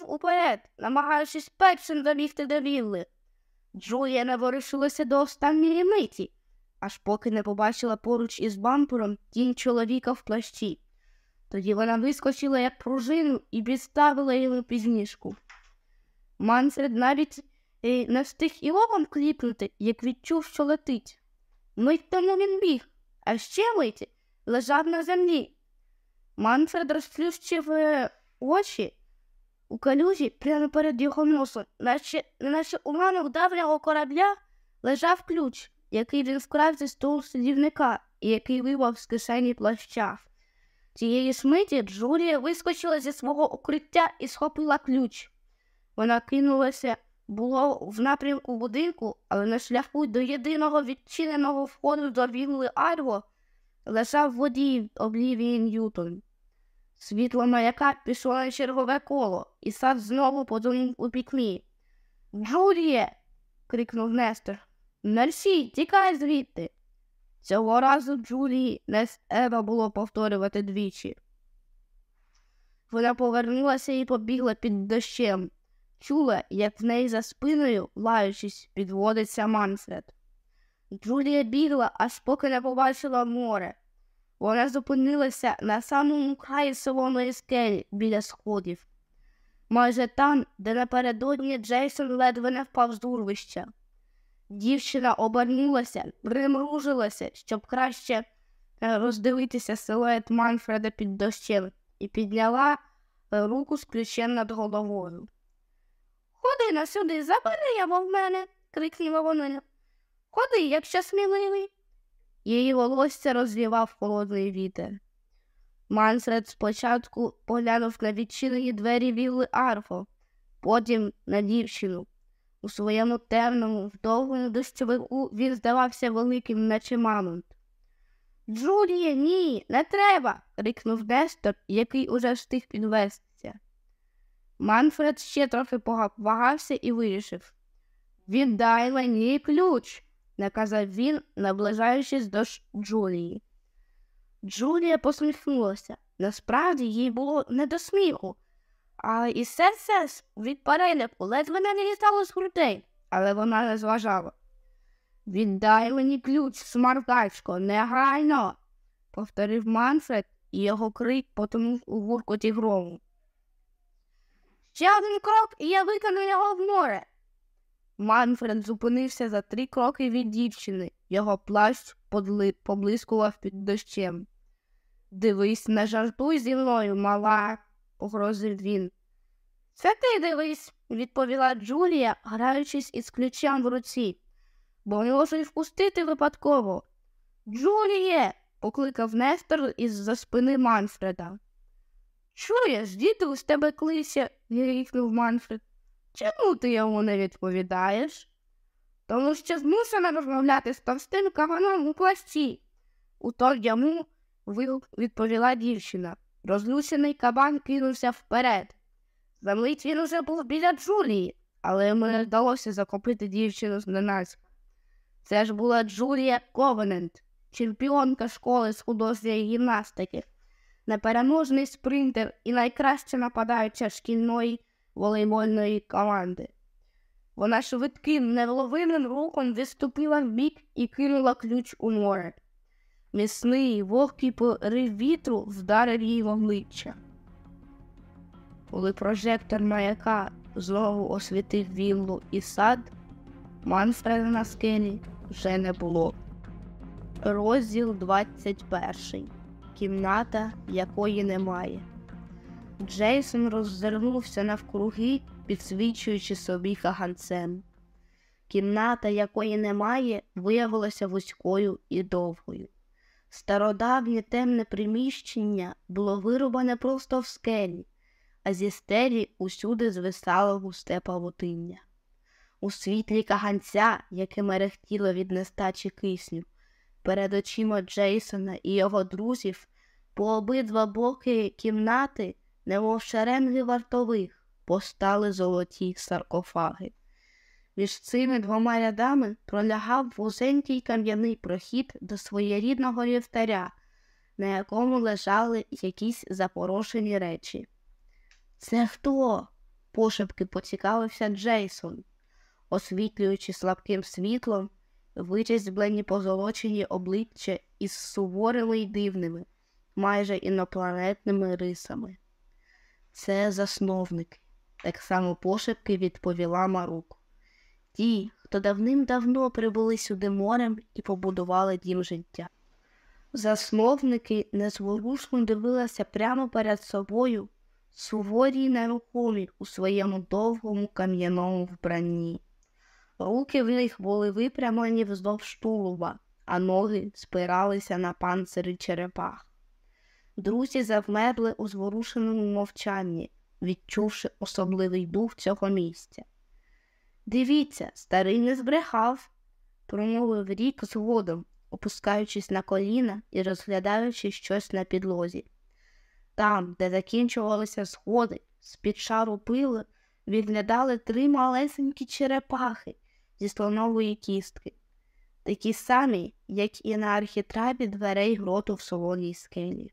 кинув уперед, намагаючись першим забігти до вілли. Джулія не ворушилася до останньої миті, аж поки не побачила поруч із бампером тінь чоловіка в плащі. Тоді вона вискочила як пружину і підставила йому пізніжку. Мансред навіть е, не встиг і лобом кліпнути, як відчув, що летить. Мить тому він біг, а ще мить лежав на землі. Манфред розплющив е, очі у калюжі прямо перед його носом, наче, наче у ранок давнього корабля лежав ключ, який він вкрав зі столу сидівника і який вивав з кишені плаща. Тієї ж миті Джулія вискочила зі свого укриття і схопила ключ. Вона кинулася було в напрямку будинку, але на шляху до єдиного відчиненого входу до вілли Арво лежав водій Облівії Ньютон. Світло маяка пішло на чергове коло, і сад знову подумав у пікмі. Джуліє. крикнув Нестор. Мерсі, тікай звідти. Цього разу Джулії не треба було повторювати двічі. Вона повернулася і побігла під дощем, чула, як в неї за спиною, лаючись, підводиться Манфред. Джулія бігла, аж поки не побачила море. Вона зупинилася на самому краї солоної скелі біля сходів, майже там, де напередодні Джейсон ледве не впав з урвища. Дівчина обернулася, примружилася, щоб краще е, роздивитися силует Манфреда під дощем, і підняла руку з ключем над головою. Ходи на сюди, забери його в мене, крикнула вона. Ходи, якщо сміливий. Її волосся розвівав холодний вітер. Мансред спочатку поглянув на відчинені двері вілли Арфо, потім на дівчину. У своєму темному, вдовгому дощовику він здавався великим, наче мамонт. Джулія, ні, не треба. крикнув Нестор, який уже встиг підвестися. Манфред ще трохи вагався і вирішив Віддай мені ключ наказав він, наближаючись до Джулії. Джулія посміхнулася. Насправді їй було не до сміху, а і серце від переляку ледве не літало з грудей, але вона не зважала. Віддай мені ключ, смаркачко, негайно, повторив Манфред, і його крик потонув у гуркоті грому. Ще один крок, і я викину його в море. Манфред зупинився за три кроки від дівчини, його плащ подли... поблискував під дощем. Дивись, не жартуй зі мною, мала, погрозив він. Це ти дивись, відповіла Джулія, граючись із ключем в руці, бо можу й впустити випадково. Джуліє, покликав Нестор із за спини Манфреда. Чуєш, діти з тебе клися, грікнув Манфред. Чому ти йому не відповідаєш? Тому що змушена розмовляти з товстим каваном у плащі. У то йому відповіла дівчина. Розлючений кабан кинувся вперед. За мить він уже був біля Джулії, але йому не вдалося захопити дівчину зненацька. Це ж була Джулія Ковенент, чемпіонка школи з художньої гімнастики, непереможний спринтер і найкраща нападаюча шкільної волейбольної команди. Вона швидким, невловимим рухом відступила вбік і кинула ключ у море. Міцний вогкий порив вітру вдарив її в обличчя. Коли прожектор маяка знову освітив віллу і сад, Манфреда на скелі вже не було. Розділ 21. Кімната, якої немає. Джейсон роззирнувся навкруги, підсвічуючи собі каганцем. Кімната, якої немає, виявилася вузькою і довгою. Стародавнє темне приміщення було вирубане просто в скелі, а зі стелі усюди звисало густе павутиння. У світлі каганця, яке мерехтіло від нестачі кисню, перед очима Джейсона і його друзів, по обидва боки кімнати немов шеренги вартових, постали золоті саркофаги. Між цими двома рядами пролягав вузенький кам'яний прохід до своєрідного вівтаря, на якому лежали якісь запорошені речі. Це хто? пошепки поцікавився Джейсон, освітлюючи слабким світлом вирізблені позолочені обличчя із суворими й дивними, майже інопланетними рисами. Це засновники, так само пошепки відповіла Марук. Ті, хто давним-давно прибули сюди морем і побудували дім життя. Засновники незворушно дивилися прямо перед собою, суворі й нерухомі у своєму довгому кам'яному вбранні. Руки в них були випрямлені вздовж тулуба, а ноги спиралися на панцири черепах. Друзі завмерли у зворушеному мовчанні, відчувши особливий дух цього місця. Дивіться, старий не збрехав, промовив рік згодом, опускаючись на коліна і розглядаючи щось на підлозі. Там, де закінчувалися сходи, з під шару пили, відглядали три малесенькі черепахи зі слонової кістки, такі самі, як і на архітрабі дверей гроту в солоній скелі.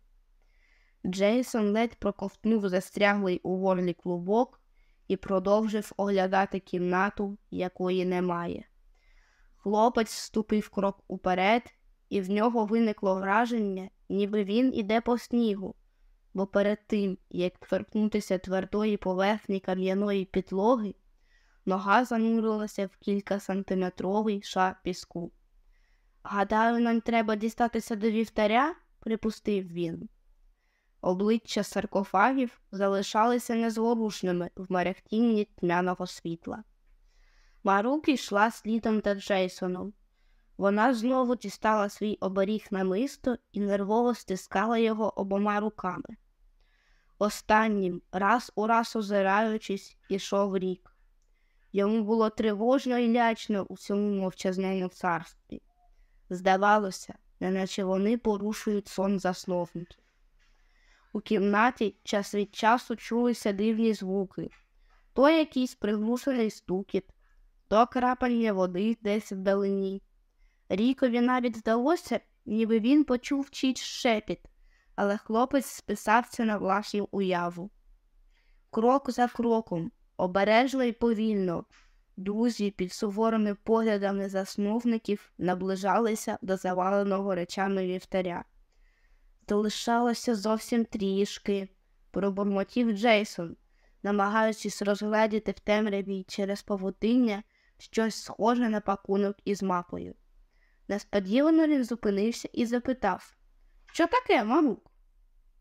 Джейсон ледь проковтнув застряглий у горлі клубок і продовжив оглядати кімнату, якої немає. Хлопець ступив крок уперед, і в нього виникло враження, ніби він іде по снігу, бо перед тим, як торкнутися твердої поверхні кам'яної підлоги, нога занурилася в кількасантиметровий шар піску. Гадаю, нам треба дістатися до вівтаря, припустив він. Обличчя саркофагів залишалися незворушними в мерехтінні тьмяного світла. Марук йшла слідом за Джейсоном. Вона знову дістала свій оберіг на мисто і нервово стискала його обома руками. Останнім, раз у раз озираючись, ішов рік. Йому було тривожно і лячно у цьому мовчазному царстві. Здавалося, неначе вони порушують сон засновників. У кімнаті час від часу чулися дивні звуки то якийсь приглушений стукіт, то крапання води десь вдалині. Рікові навіть здалося, ніби він почув чийсь шепіт, але хлопець списався на власну уяву. Крок за кроком, обережно й повільно, друзі під суворими поглядами засновників наближалися до заваленого речами вівтаря. Залишалося зовсім трішки, пробурмотів Джейсон, намагаючись розгледіти в темряві через павутиння щось схоже на пакунок із мапою. Несподівано він зупинився і запитав Що таке, мамук?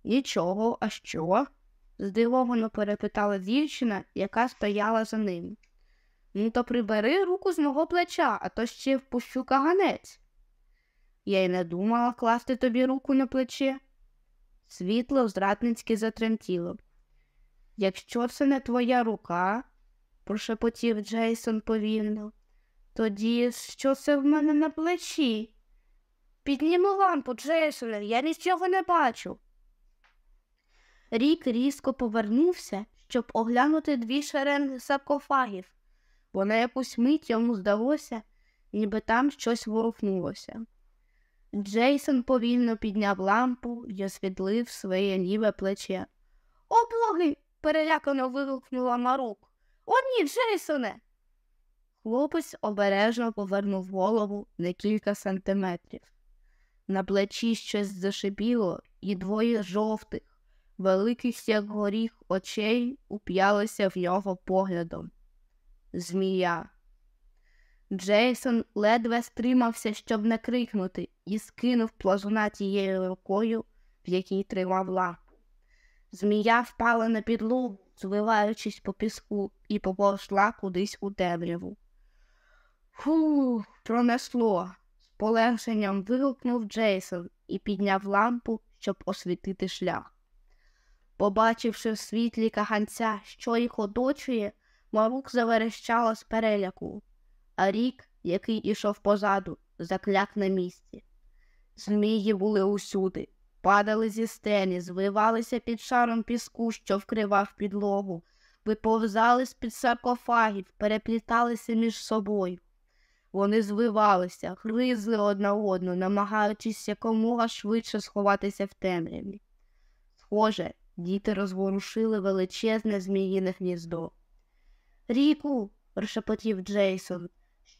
Нічого, а що? здивовано перепитала дівчина, яка стояла за ним. Ну, то прибери руку з мого плеча, а то ще впущу каганець. Я й не думала класти тобі руку на плече. Світло зрадницьки затремтіло. Якщо це не твоя рука, прошепотів Джейсон повільно, тоді що це в мене на плечі? Підніми лампу, Джейсоне, я нічого не бачу. Рік різко повернувся, щоб оглянути дві шеренги саркофагів, бо на якусь мить йому здалося, ніби там щось ворухнулося. Джейсон повільно підняв лампу і освітлив своє ліве плече. О, боги! перелякано вигукнула Марук. О, ні, Джейсоне. Хлопець обережно повернув голову на кілька сантиметрів. На плечі щось зашипіло, і двоє жовтих, великих, як горіх, очей уп'ялися в нього поглядом. Змія. Джейсон ледве стримався, щоб не крикнути, і скинув плазуна тією рукою, в якій тримав лампу. Змія впала на підлогу, звиваючись по піску, і поповзла кудись у темряву. Фу, пронесло. З полегшенням вигукнув Джейсон і підняв лампу, щоб освітити шлях. Побачивши в світлі каганця, що їх оточує, Марук заверещала з переляку, а рік, який ішов позаду, закляк на місці. Змії були усюди, падали зі стелі, звивалися під шаром піску, що вкривав підлогу, виповзали з під саркофагів, перепліталися між собою. Вони звивалися, гризли одна одну, намагаючись якомога швидше сховатися в темряві. Схоже, діти розворушили величезне зміїне гніздо. Ріку, прошепотів Джейсон,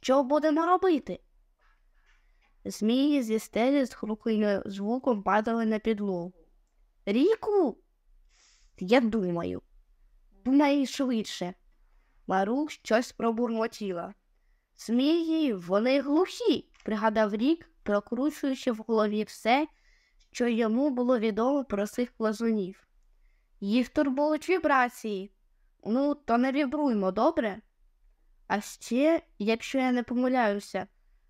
що будемо робити? Змії зі стелі з хрупким звуком падали на підлогу. Ріку, я думаю, думай швидше. Марук щось пробурмотіла. Змії, вони глухі, пригадав рік, прокручуючи в голові все, що йому було відомо про цих плазунів. Їх турбують вібрації. Ну, то не вібруймо, добре? А ще, якщо я не помиляюся,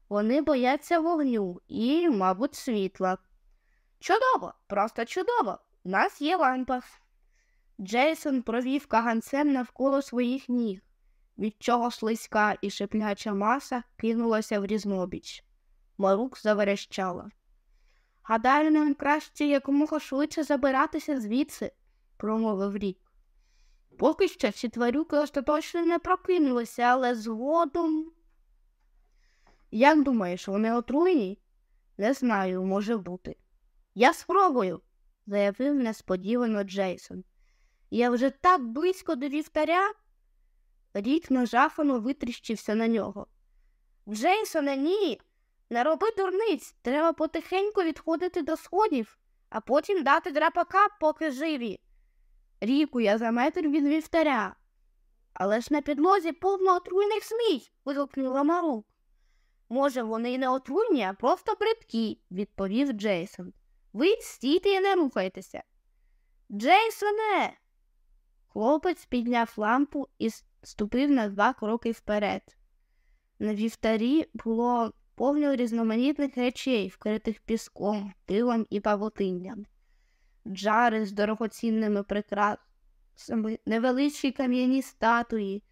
вони бояться вогню і, мабуть, світла. Чудово, просто чудово. У нас є лампа. Джейсон провів каганцем навколо своїх ніг, від чого слизька і шипляча маса кинулася в різнобіч. Марук заверещала. Гадаю, нам краще якомога швидше забиратися звідси, промовив рік. Поки що ці тварюки остаточно не прокинулися, але згодом. Як думаєш, вони отруєні? Не знаю, може бути. Я спробую, заявив несподівано Джейсон. Я вже так близько до вівтаря. Рік нажахано витріщився на нього. Джейсоне, ні. Не роби дурниць. Треба потихеньку відходити до сходів, а потім дати драпака, поки живі. Ріку, я за метр від вівтаря. Але ж на підлозі повно отруйних змій. вигукнула Марук. Може, вони й не отруйні, а просто бридкі, відповів Джейсон. Ви стійте і не рухайтеся. Джейсоне. Хлопець підняв лампу і ступив на два кроки вперед. На вівтарі було повно різноманітних речей, вкритих піском, пилом і павутинням. Джари з дорогоцінними прикрасами, невеличкі кам'яні статуї,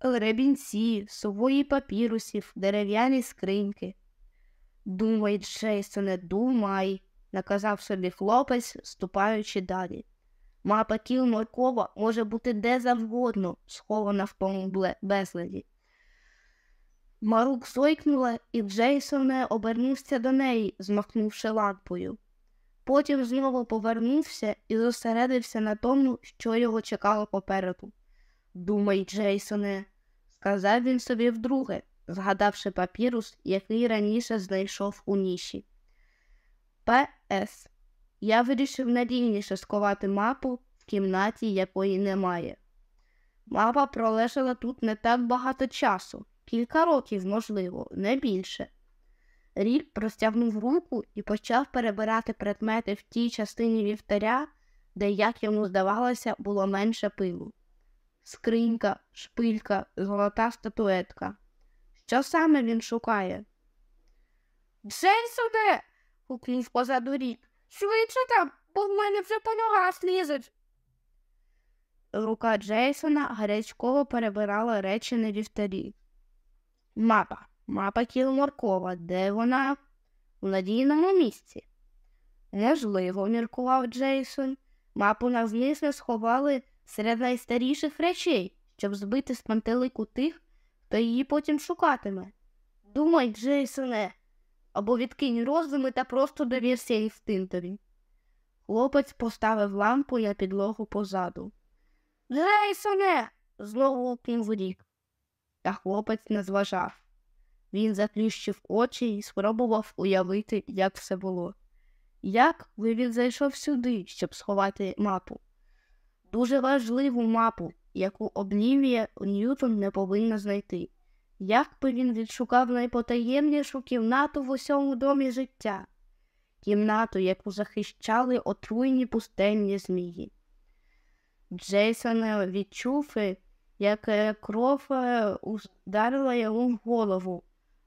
ребінці, сувої папірусів, дерев'яні скриньки. Думай, Джейсоне, думай, наказав собі хлопець, ступаючи далі. Мапа кіл Моркова може бути де завгодно, схована в тому безладі. Марук зойкнула, і Джейсоне обернувся до неї, змахнувши лампою. Потім знову повернувся і зосередився на тому, що його чекало попереду. Думай, Джейсоне, сказав він собі вдруге, згадавши папірус, який раніше знайшов у ніші. П.С. Я вирішив надійніше сховати мапу в кімнаті, якої немає. Мапа пролежала тут не так багато часу, кілька років, можливо, не більше. Рік простягнув руку і почав перебирати предмети в тій частині вівтаря, де, як йому здавалося, було менше пилу. Скринька, шпилька, золота статуетка. Що саме він шукає? Джейсоне. гукнув позаду рік. Швидше там, бо в мене вже по ногах лізуть. Рука Джейсона гарячково перебирала речі на вівтарі. Мапа. Мапа Кілморкова. Де вона? У надійному місці. Можливо, міркував Джейсон. Мапу навмисно сховали серед найстаріших речей, щоб збити з пантелику тих, хто її потім шукатиме. Думай, Джейсоне, або відкинь розуми та просто довірся інстинктові. Хлопець поставив лампу на підлогу позаду. Джейсоне. знову гукнув рік. Та хлопець не зважав. Він заплющив очі і спробував уявити, як все було. Як би він зайшов сюди, щоб сховати мапу? Дуже важливу мапу, яку Облівія Ньютон не повинна знайти. Як би він відшукав найпотаємнішу кімнату в усьому домі життя, кімнату, яку захищали отруйні пустельні змії. Джейсон відчув, як кров ударила йому в голову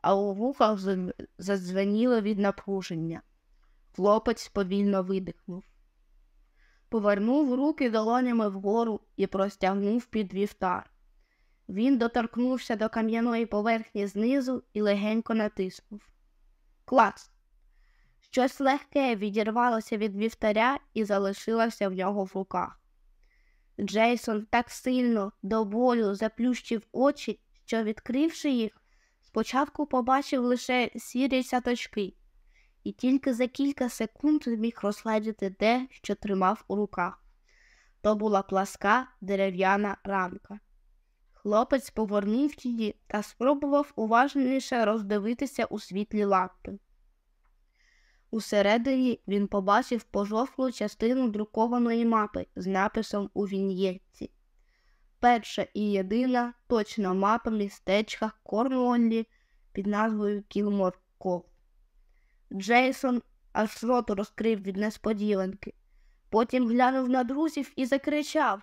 а у вухах задзвеніло від напруження. Хлопець повільно видихнув. Повернув руки долонями вгору і простягнув під вівтар. Він доторкнувся до кам'яної поверхні знизу і легенько натиснув. Клас! Щось легке відірвалося від вівтаря і залишилося в нього в руках. Джейсон так сильно до болю заплющив очі, що, відкривши їх, Спочатку побачив лише сірі сяточки, і тільки за кілька секунд зміг розгледіти те, що тримав у руках. То була пласка дерев'яна ранка. Хлопець повернув її та спробував уважніше роздивитися у світлі лампи. Усередині він побачив пожовклу частину друкованої мапи з написом у віньєтці. Перша і єдина точна мапа містечка Корнуоллі під назвою Кілморков. Джейсон аж рот розкрив від несподіванки. Потім глянув на друзів і закричав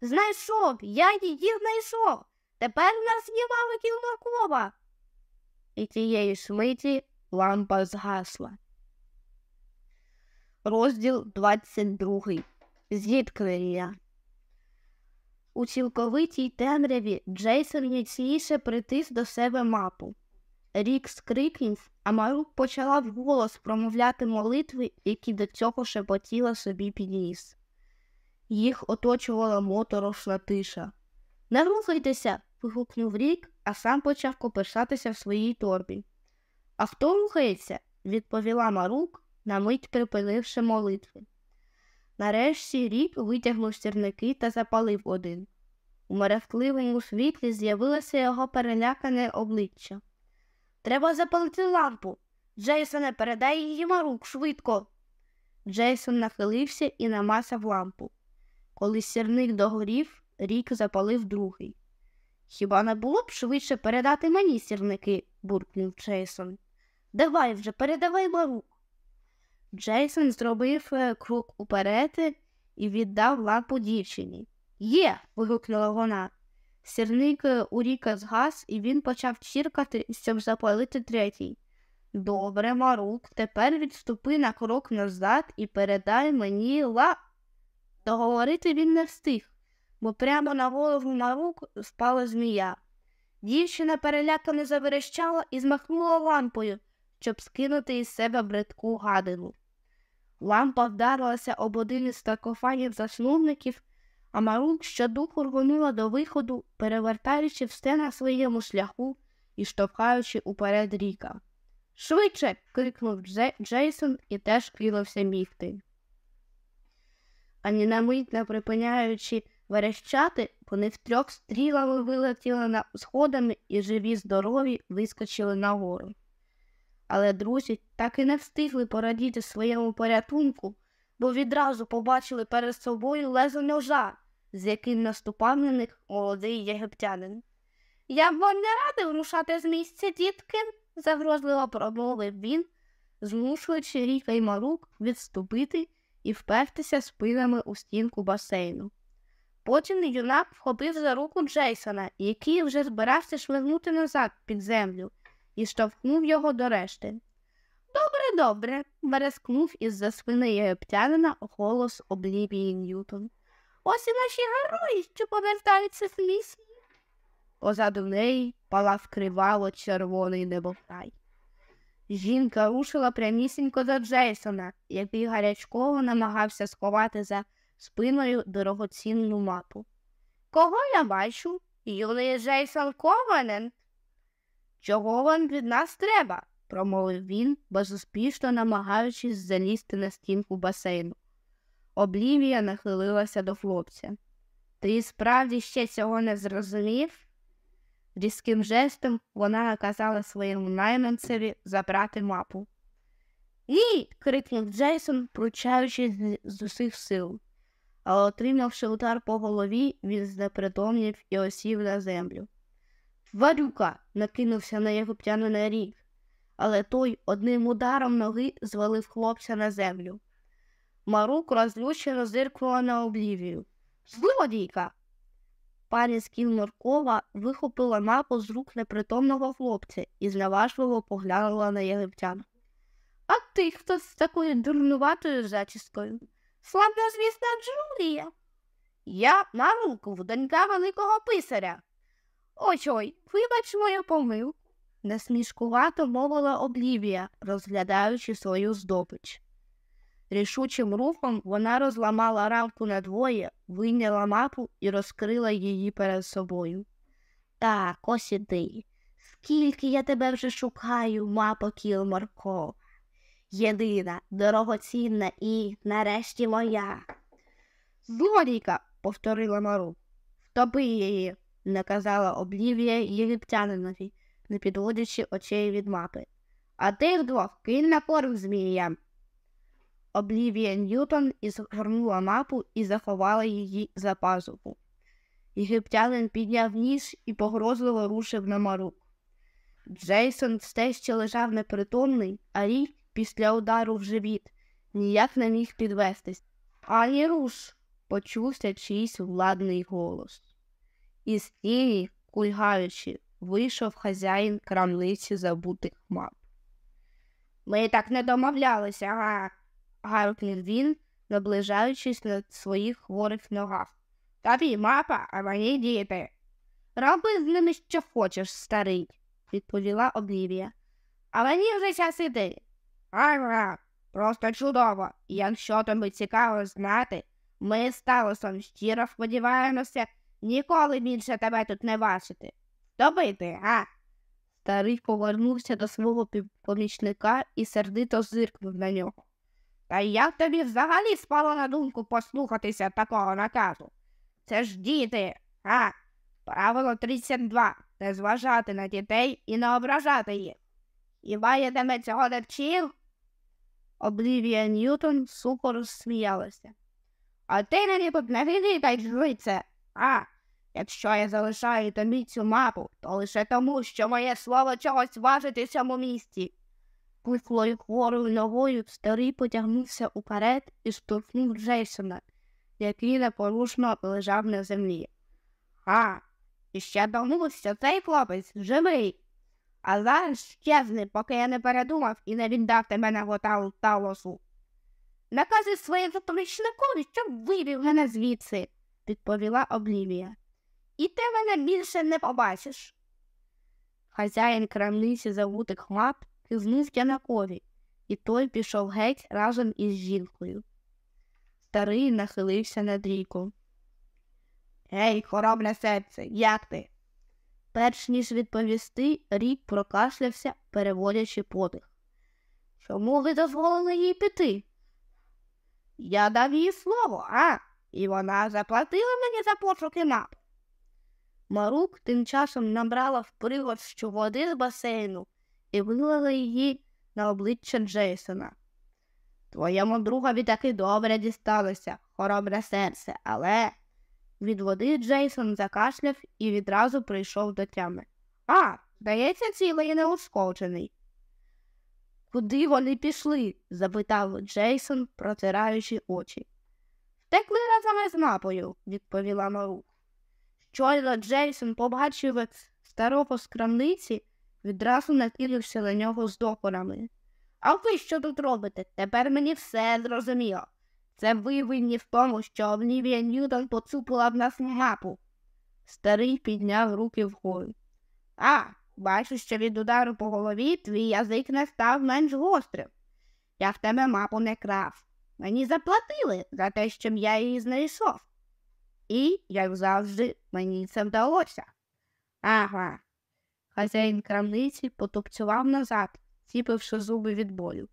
Знайшов, я її знайшов. Тепер в нас є мама Кілморкова. І тієї ж миті лампа згасла. Розділ 22. Зіткнення. У цілковитій темряві Джейсон міцніше притис до себе мапу. Рік скрикнув, а Марук почала вголос промовляти молитви, які до цього шепотіла собі підніс. Їх оточувала моторошна тиша. Не рухайтеся. вигукнув рік, а сам почав копишатися в своїй торбі. А хто рухається? відповіла Марук, на мить припинивши молитви. Нарешті рік витягнув сірники та запалив один. У мерехтливому світлі з'явилося його перелякане обличчя. Треба запалити лампу. Джейсоне, передай її Марук швидко. Джейсон нахилився і намасав лампу. Коли сірник догорів, рік запалив другий. Хіба не було б швидше передати мені сірники? буркнув Джейсон. Давай вже, передавай Марук. Джейсон зробив е, крок уперед і віддав лампу дівчині. Є. вигукнула вона. Сірник е, у ріка згас, і він почав чіркати, щоб запалити третій. Добре, Марук, тепер відступи на крок назад і передай мені ла. Договорити він не встиг, бо прямо на голову Марук впала змія. Дівчина перелякано заверещала і змахнула лампою, щоб скинути із себе бридку гадину. Лампа вдарилася об один із саркофагів засновників, а Марук щодуху рвонула до виходу, перевертаючи все на своєму шляху і штовхаючи уперед ріка. Швидше. крикнув Дже Джейсон і теж кинувся мігти. Ані на мить не припиняючи верещати, вони втрьох стрілами вилетіли на сходами і живі здорові вискочили нагору. Але друзі так і не встигли порадіти своєму порятунку, бо відразу побачили перед собою лезо ножа, з яким наступав на них молодий єгиптянин. Я б вам не радив рушати з місця, дітки, загрозливо промовив він, змушуючи ріка й марук відступити і впертися спинами у стінку басейну. Потім юнак вхопив за руку Джейсона, який вже збирався швигнути назад під землю, і штовхнув його до решти. Добре, добре, берескнув із за спини єгиптянина голос Облівії Ньютон. Ось і наші герої, що повертаються з місії. Позаду неї палав кривало червоний небокрай. Жінка рушила прямісінько до Джейсона, який гарячково намагався сховати за спиною дорогоцінну мапу. Кого я бачу? Юний Джейсон Кованен. Чого вам від нас треба? промовив він, безуспішно намагаючись залізти на стінку басейну. Облівія нахилилася до хлопця. Ти справді ще цього не зрозумів? Різким жестом вона наказала своєму найманцеві забрати мапу. Ні. крикнув Джейсон, пручаючись з усіх сил, а отримавши удар по голові, він знепритомнів і осів на землю. Тварюка. накинувся на єгиптянина рік, але той одним ударом ноги звалив хлопця на землю. Марук розлючено зиркнула на облівію. Злодійка. Пані з Кілморкова вихопила мапу з рук непритомного хлопця і зневажливо поглянула на єгиптян. А ти хто з такою дурнуватою зачіскою? Славна звісна Джулія. Я Маруков, донька великого писаря. Ось ой, вибач мою помилку, насмішкувато мовила Облівія, розглядаючи свою здобич. Рішучим рухом вона розламала рамку надвоє, вийняла мапу і розкрила її перед собою. Так, ось іди. Скільки я тебе вже шукаю, мапо Кілмарко. Єдина, дорогоцінна і, нарешті, моя. Злодійка, повторила Мару. Втопи її. Наказала Облівія єгиптянинові, не підводячи очей від мапи. А ти вдвох кинь на корм зміям. Облівія Ньютон згорнула мапу і заховала її за пазуху. Єгиптянин підняв ніж і погрозливо рушив на марук. Джейсон все ще лежав непритомний, а рік після удару в живіт ніяк не міг підвестись. Ані руш, почувся чийсь владний голос. Із тіні, кульгаючи, вийшов хазяїн крамниці забутих мап. Ми так не домовлялися, га. гаркнув він, наближаючись на своїх хворих ногах. Тобі мапа, а мені діти. Роби з ними що хочеш, старий, відповіла Облівія. А мені вже час іти. Ага, просто чудово. Якщо тобі цікаво знати, ми з Талосом щиро сподіваємося ніколи більше тебе тут не бачити. Добити, а? Старий повернувся до свого помічника і сердито зиркнув на нього. Та як тобі взагалі спало на думку послухатися такого наказу? Це ж діти, а? Правило 32. Не зважати на дітей і не ображати їх. Хіба я тебе цього не вчив? Облівія Ньютон сухо розсміялася. А ти мені тут не вилітай жвице, а? Якщо я залишаю тобі цю мапу, то лише тому, що моє слово чогось важить у цьому місті. Пухлою хворою ногою старий потягнувся уперед і штовхнув Джейсона, який непорушно лежав на землі. А, і ще думав, що цей хлопець живий. А зараз щезни, поки я не передумав і не віддав тебе на готалу талосу. Накази своєму помічникові, щоб вивів мене звідси, відповіла Облівія. І ти мене більше не побачиш. Хазяїн крамниці забутих лап кизнув Янакові, і той пішов геть разом із жінкою. Старий нахилився над ріком. Гей, хоробне серце, як ти? Перш ніж відповісти, рік прокашлявся, переводячи подих. Чому ви дозволили їй піти? Я дав їй слово, а? І вона заплатила мені за пошуки мап. Марук тим часом набрала в пригорщу води з басейну і вилила її на обличчя Джейсона. Твоєму другові таки добре дісталося, хоробре серце, але від води Джейсон закашляв і відразу прийшов до тями. А, здається, цілий і неушкоджений. Куди вони пішли? запитав Джейсон, протираючи очі. Втекли разом із мапою, відповіла Марук. Щойно Джейсон побачив старого з крамниці, відразу накинувся на нього з докорами. А ви що тут робите? Тепер мені все зрозуміло. Це ви винні в тому, що Олівія Ньютон поцупила в нас мапу. Старий підняв руки вгору. А, бачу, що від удару по голові твій язик не став менш гострим. Я в тебе мапу не крав. Мені заплатили за те, щоб я її знайшов. І, як завжди, мені це вдалося. Ага. Хазяїн крамниці потупцював назад, ціпивши зуби від болю.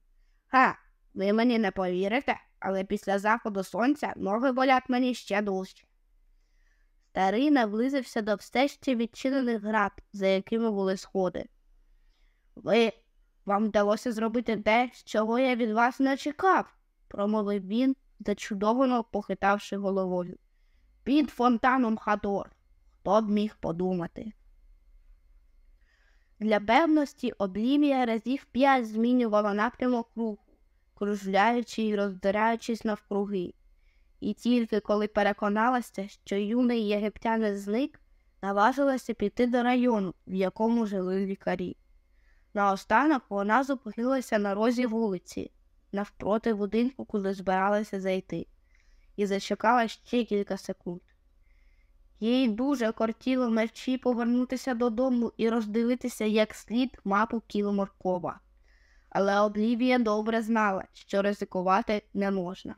Ха, ви мені не повірите, але після заходу сонця ноги болять мені ще дужче. Старий наблизився до ще відчинених град, за якими були сходи. Ви вам вдалося зробити те, чого я від вас не чекав, промовив він, зачудовано похитавши головою. Під фонтаном Хатор. Хто б міг подумати? Для певності облімія разів п'ять змінювала напрямок руху, кружляючи і роздираючись навкруги. І тільки коли переконалася, що юний єгиптянин зник, наважилася піти до району, в якому жили лікарі. Наостанок вона зупинилася на розі вулиці, навпроти будинку, куди збиралася зайти, і зачекала ще кілька секунд. Їй дуже кортіло мерчі повернутися додому і роздивитися як слід мапу Кіломоркова. Але Облівія добре знала, що ризикувати не можна.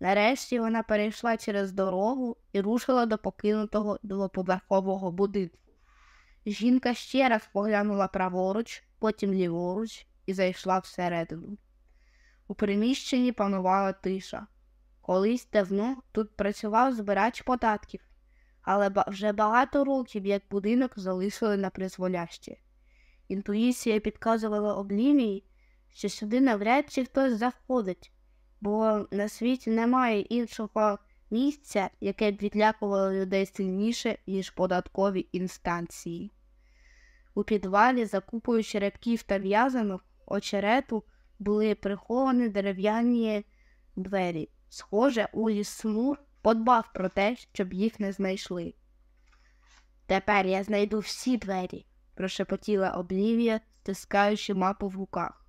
Нарешті вона перейшла через дорогу і рушила до покинутого двоповерхового будинку. Жінка ще раз поглянула праворуч, потім ліворуч і зайшла всередину. У приміщенні панувала тиша. Колись давно тут працював збирач податків, але вже багато років як будинок залишили на призволяще. Інтуїція підказувала Облівії, що сюди навряд чи хтось заходить, бо на світі немає іншого місця, яке б відлякувало людей сильніше, ніж податкові інстанції. У підвалі, за купою та в'язанок, очерету були приховані дерев'яні двері. Схоже, Уліс Смур подбав про те, щоб їх не знайшли. Тепер я знайду всі двері, прошепотіла Облівія, стискаючи мапу в руках.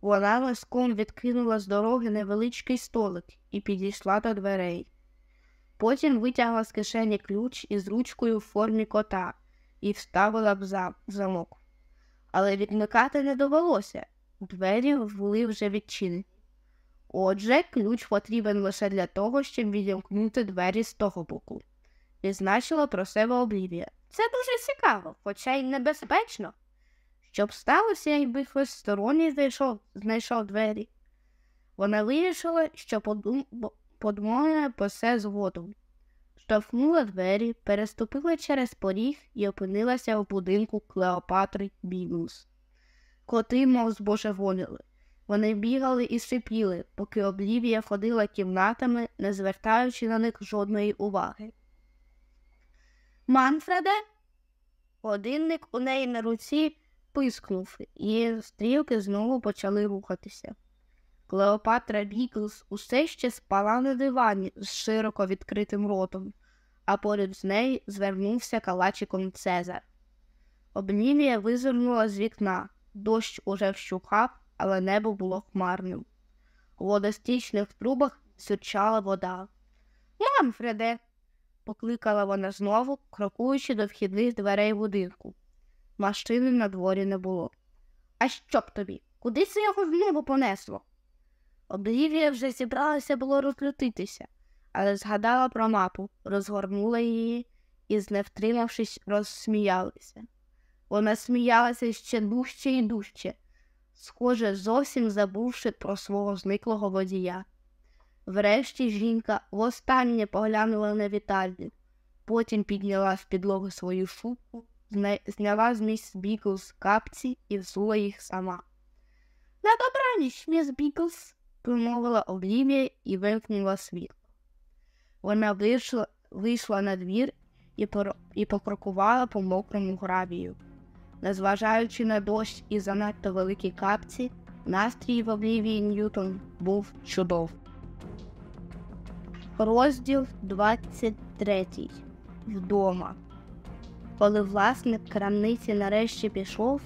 Вона ласком відкинула з дороги невеличкий столик і підійшла до дверей. Потім витягла з кишені ключ із ручкою в формі кота і вставила в замок. Але відмикати не довелося. Двері були вже відчинені. Отже, ключ потрібен лише для того, щоб відімкнути двері з того боку. Відзначила про себе Облівія. Це дуже цікаво, хоча й небезпечно. Що б сталося, якби хтось сторонній знайшов, знайшов двері. Вона вирішила, що подум... про все згодом. Штовхнула двері, переступила через поріг і опинилася в будинку Клеопатри Біглс. Коти, мов збожеволіли. Вони бігали і шипіли, поки Облівія ходила кімнатами, не звертаючи на них жодної уваги. Манфреде? Годинник у неї на руці пискнув, і стрілки знову почали рухатися. Клеопатра Біглс усе ще спала на дивані з широко відкритим ротом, а поряд з нею звернувся калачиком Цезар. Облівія визирнула з вікна. Дощ уже вщухав, але небо було хмарним. У водостічних трубах сючала вода. Манфреде. покликала вона знову, крокуючи до вхідних дверей будинку. Машини на дворі не було. А що б тобі? Куди це його знову понесло? Облівія вже зібралася було розлютитися, але згадала про мапу, розгорнула її і, не втримавшись, розсміялася. Вона сміялася ще дужче і дужче, схоже, зовсім забувши про свого зниклого водія. Врешті жінка востаннє поглянула на Вітальню, потім підняла з підлоги свою шубку, зняла з міс Біглс капці і взула їх сама. На добраніч, міс Біглс, промовила Олівія і вимкнула світло. Вона вийшла, вийшла на двір і, пор- і покрокувала по мокрому гравію. Незважаючи на дощ і занадто великі капці, настрій в Олівії Ньютон був чудовий. Розділ 23. Вдома. Коли власник крамниці нарешті пішов,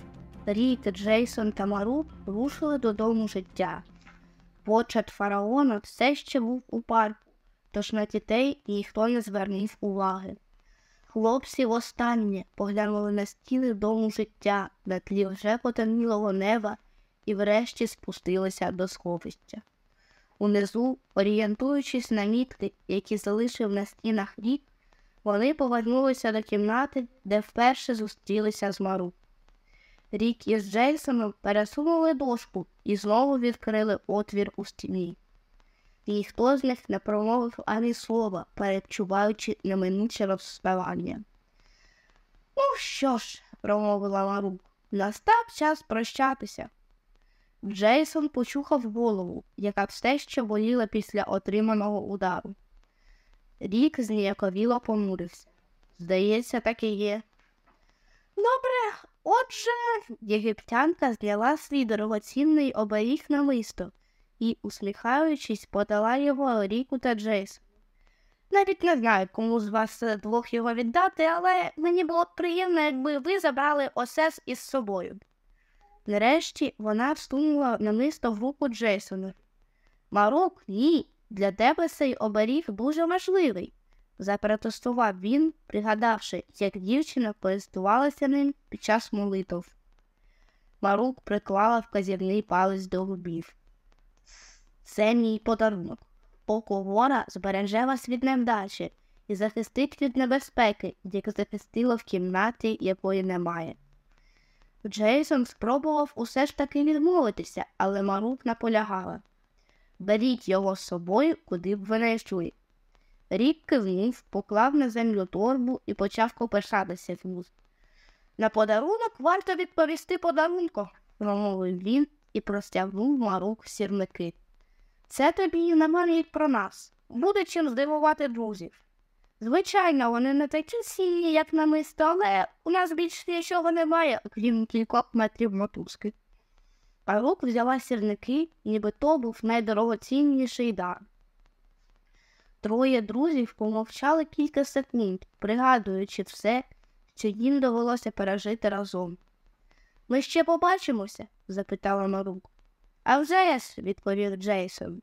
Рік, Джейсон та Мару рушили додому життя. Почат фараона все ще був у парку, тож на дітей ніхто не звернув уваги. Хлопці востаннє поглянули на стіни дому життя на тлі вже потемнілого неба і врешті спустилися до сховища. Унизу, орієнтуючись на мітки, які залишив на стінах рік, вони повернулися до кімнати, де вперше зустрілися з Мару. Рік із Джейсоном пересунули дошку і знову відкрили отвір у стіні. Ніхто з не промовив ані слова, передчуваючи неминуче розставання. Ну що ж, промовила Мару, настав час прощатися. Джейсон почухав голову, яка все ще боліла після отриманого удару. Рік зніяковіло понурився. Здається, так і є. Добре, отже, єгиптянка зняла свій дорогоцінний оберіг на листо і, усміхаючись, подала його Ріку та Джейсону. Навіть не знаю, кому з вас е, двох його віддати, але мені було б приємно, якби ви забрали осес із собою. Нарешті вона всунула намисто в руку Джейсону. Марук, ні, для тебе цей оберіг дуже важливий, запротестував він, пригадавши, як дівчина користувалася ним під час молитв. Марук приклала вказівний палець до губів. Це мій подарунок. Око вора збереже вас від невдачі і захистить від небезпеки, як захистило в кімнаті, якої немає. Джейсон спробував усе ж таки відмовитися, але Марук наполягала. Беріть його з собою, куди б ви не йшли. Рік кивнув, поклав на землю торбу і почав копишатися в вуз. На подарунок варто відповісти подарунком, промовив він і простягнув Марук сірники. Це тобі не марить про нас. Буде чим здивувати друзів. Звичайно, вони не такі сильні, як намисто, але у нас більше нічого немає, окрім кількох метрів мотузки. Марук взяла сірники, ніби то був найдорогоцінніший дар. Троє друзів помовчали кілька секунд, пригадуючи все, що їм довелося пережити разом. Ми ще побачимося? запитала Марук. «А вже ж», – відповів Джейсон.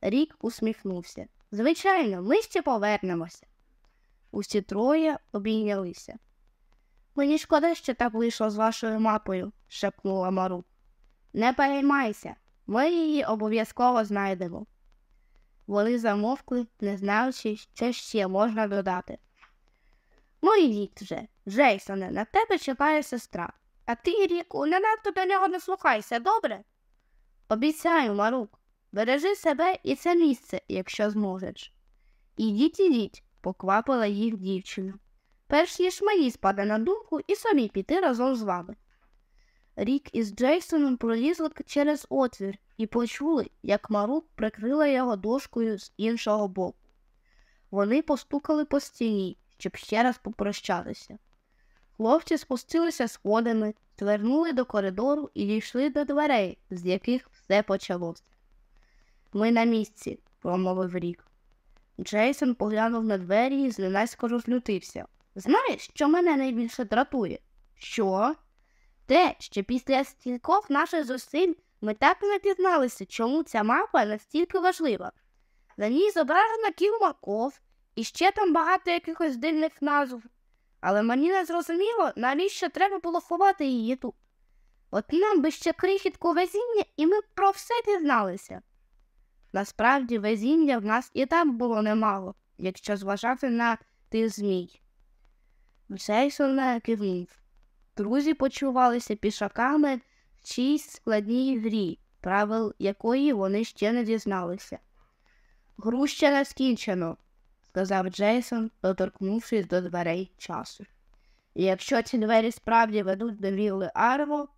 Рік усміхнувся. Звичайно, ми ще повернемося. Усі троє обійнялися. Мені шкода, що так вийшло з вашою мапою, шепнула Марук. Не переймайся, ми її обов'язково знайдемо. Вони замовкли, не знаючи, що ще можна додати. Ну і йдіть вже, Джейсоне, на тебе чекає сестра. А ти, Ріку, не надто до нього не слухайся, добре? Обіцяю, Марук, бережи себе і це місце, якщо зможеш. Ідіть, ідіть, поквапила їх дівчина. Перш ніж мені спаде на думку і самі піти разом з вами. Рік із Джейсоном пролізли через отвір і почули, як Марук прикрила його дошкою з іншого боку. Вони постукали по стіні, щоб ще раз попрощатися. Хлопці спустилися сходами, звернули до коридору і дійшли до дверей, з яких все почалося. Ми на місці, промовив рік. Джейсон поглянув на двері і зненацько розлютився. Знаєш, що мене найбільше дратує? Що? Те, що після стількох наших зусиль ми так і не дізналися, чому ця мапа настільки важлива. На ній зображено кіл морков і ще там багато якихось дивних назв. Але мені не зрозуміло, навіщо треба було ховати її тут. От нам би ще крихітку везіння, і ми б про все дізналися. Насправді везіння в нас і так було немало, якщо зважати на тих змій. Джейсон кивнув. Друзі почувалися пішаками в чийсь складній грі, правил якої вони ще не дізналися. Гру ще не скінчено, сказав Джейсон, доторкнувшись до дверей часу. І якщо ці двері справді ведуть до вілли Арво,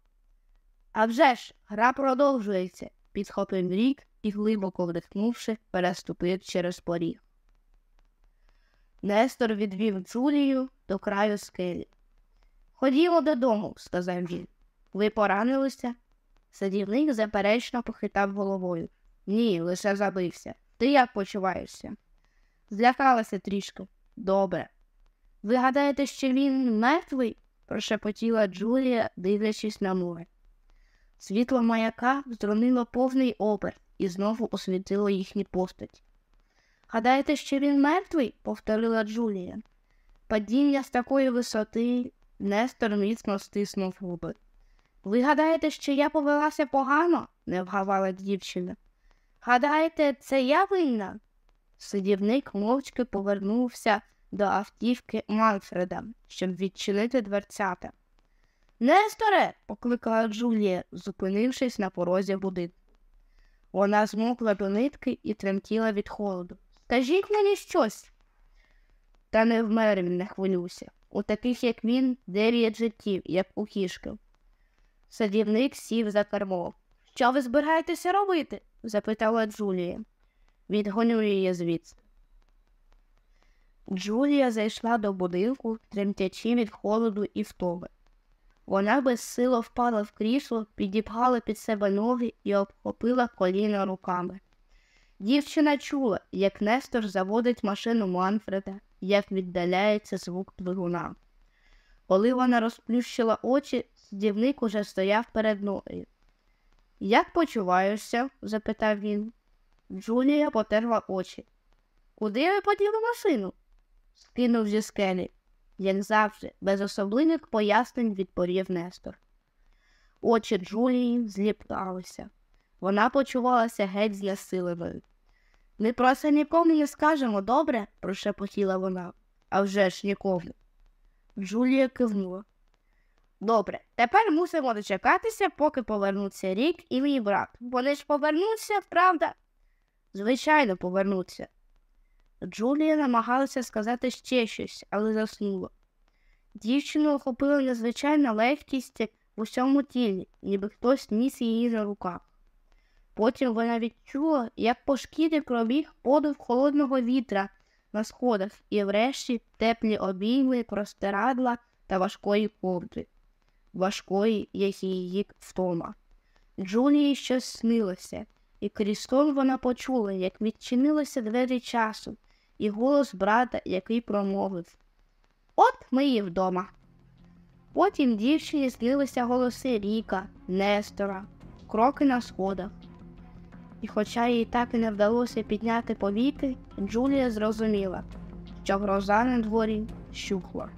а вже ж, гра продовжується, підхопив рік і, глибоко вдихнувши, переступив через поріг. Нестор відвів Джулію до краю скелі. Ходімо додому, сказав він. Ви поранилися? Садівник заперечно похитав головою. Ні, лише забився. Ти як почуваєшся? Злякалася трішки. Добре. Ви гадаєте, що він мертвий? прошепотіла Джулія, дивлячись на море. Світло маяка зронило повний оберт і знову освітило їхні постаті. Гадаєте, що він мертвий? повторила Джулія. Падіння з такої висоти Нестор міцно стиснув губи. Ви гадаєте, що я повелася погано? не вгавала дівчина. Гадаєте, це я винна? Сидівник мовчки повернувся до автівки Манфреда, щоб відчинити дверцята. Несторе, покликала Джулія, зупинившись на порозі будинку. Вона змокла до нитки і тремтіла від холоду. Скажіть мені щось. Та не вмер він, не хвилюйся. У таких, як він, дев'ять життів, як у кішки. Садівник сів за кермо. Що ви збираєтеся робити? запитала Джулія. Відгоню її звідси. Джулія зайшла до будинку, тремтячи від холоду і втоми. Вона безсило впала в крісло, підіпгала під себе ноги і обхопила коліна руками. Дівчина чула, як Нестор заводить машину Манфреда, як віддаляється звук двигуна. Коли вона розплющила очі, садівник уже стояв перед нею. Як почуваєшся? запитав він. Джулія потерла очі. Куди ви поділи машину? скинув зі скелі, як завжди, без особливих пояснень відповів Нестор. Очі Джулії зліплялися. Вона почувалася геть знесиленою. Ми про це нікому не скажемо, добре? прошепотіла вона. «А вже ж нікому. Джулія кивнула. Добре, тепер мусимо дочекатися, поки повернуться рік і мій брат. Вони ж повернуться, правда? Звичайно, повернуться. Джулія намагалася сказати ще щось, але заснула. Дівчину охопила незвичайна легкість в усьому тілі, ніби хтось ніс її на руках. Потім вона відчула, як по шкірі пробіг подив холодного вітра на сходах і врешті теплі обійми простирадла та важкої ковдри, важкої, як її втома. Джулії щось снилося, і крізь сон вона почула, як відчинилися двері часу, і голос брата, який промовив От ми і вдома. Потім дівчині снилися голоси Ріка, Нестора, кроки на сходах. І хоча їй так і не вдалося підняти повіки, Джулія зрозуміла, що гроза на дворі щухла.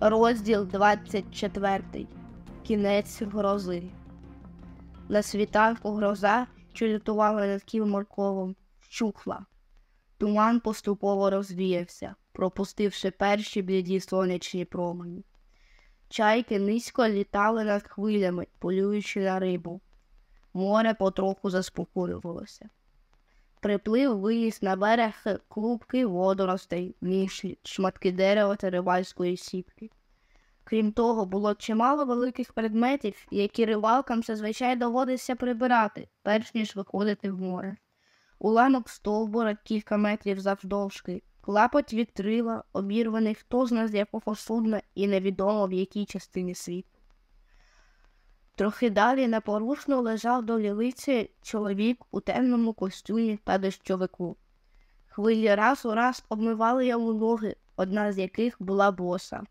Розділ 24. Кінець грози. На світанку гроза, що лютувала над Кілморковом, щухла. Туман поступово розвіявся, пропустивши перші бліді сонячні промені. Чайки низько літали над хвилями, полюючи на рибу. Море потроху заспокоювалося. Приплив виніс на берег клубки водоростей, мішлі, шматки дерева та рибальської сітки. Крім того, було чимало великих предметів, які рибалкам зазвичай доводиться прибирати, перш ніж виходити в море. Уламок стовбура кілька метрів завдовжки, клапоть вітрила, обірваний хто зна з якого судна і невідомо в якій частині світу. Трохи далі непорушно лежав до лілиці чоловік у темному костюмі та дощовику. Хвилі раз у раз обмивали йому ноги, одна з яких була боса.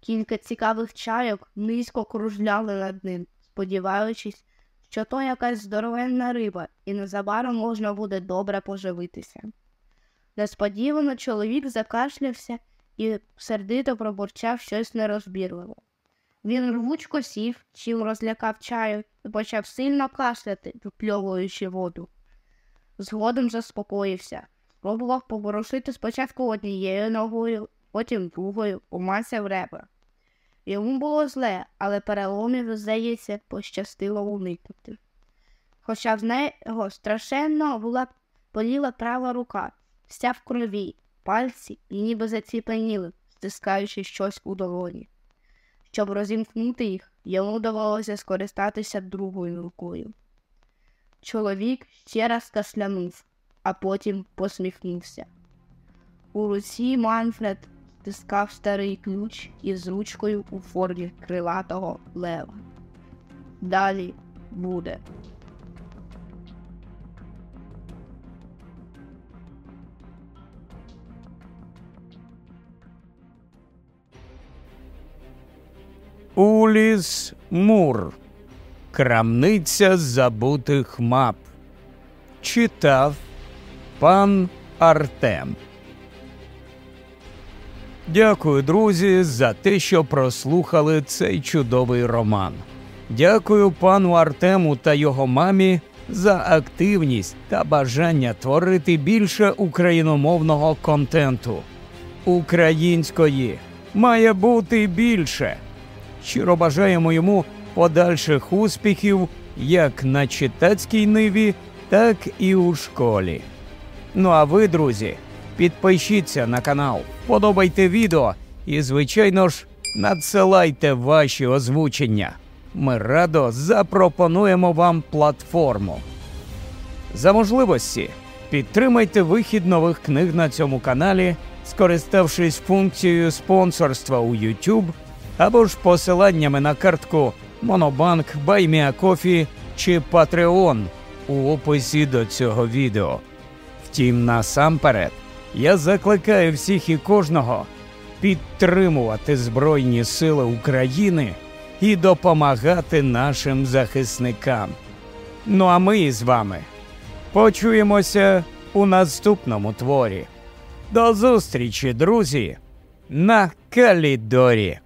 Кілька цікавих чайок низько кружляли над ним, сподіваючись, що то якась здоровенна риба, і незабаром можна буде добре поживитися. Несподівано чоловік закашлявся і сердито пробурчав щось нерозбірливо. Він рвучко сів, чим розлякав чаю, і почав сильно кашляти, випльовуючи воду. Згодом заспокоївся, спробував поворушити спочатку однією ногою, потім другою, умацяв ребра. Йому було зле, але переломів, здається, пощастило уникнути. Хоча в нього страшенно була поліла права рука, вся в крові, пальці і ніби заціпеніли, стискаючи щось у долоні. Щоб розімкнути їх, йому довелося скористатися другою рукою. Чоловік ще раз кашлянув, а потім посміхнувся. У руці Манфред стискав старий ключ із ручкою у формі крилатого лева. Далі буде. Уліс Мур. Крамниця забутих мап. Читав пан Артем. Дякую, друзі, за те, що прослухали цей чудовий роман. Дякую пану Артему та його мамі за активність та бажання творити більше україномовного контенту. Української має бути більше. Щиро бажаємо йому подальших успіхів як на читацькій ниві, так і у школі. Ну а ви, друзі, підпишіться на канал, подобайте відео і, звичайно ж, надсилайте ваші озвучення. Ми радо запропонуємо вам платформу. За можливості підтримайте вихід нових книг на цьому каналі, скориставшись функцією спонсорства у YouTube або ж посиланнями на картку Монобанк, Buy Me a Coffee чи Patreon у описі до цього відео. Втім, насамперед, я закликаю всіх і кожного підтримувати Збройні Сили України і допомагати нашим захисникам. Ну а ми з вами почуємося у наступному творі. До зустрічі, друзі, на Калідорі.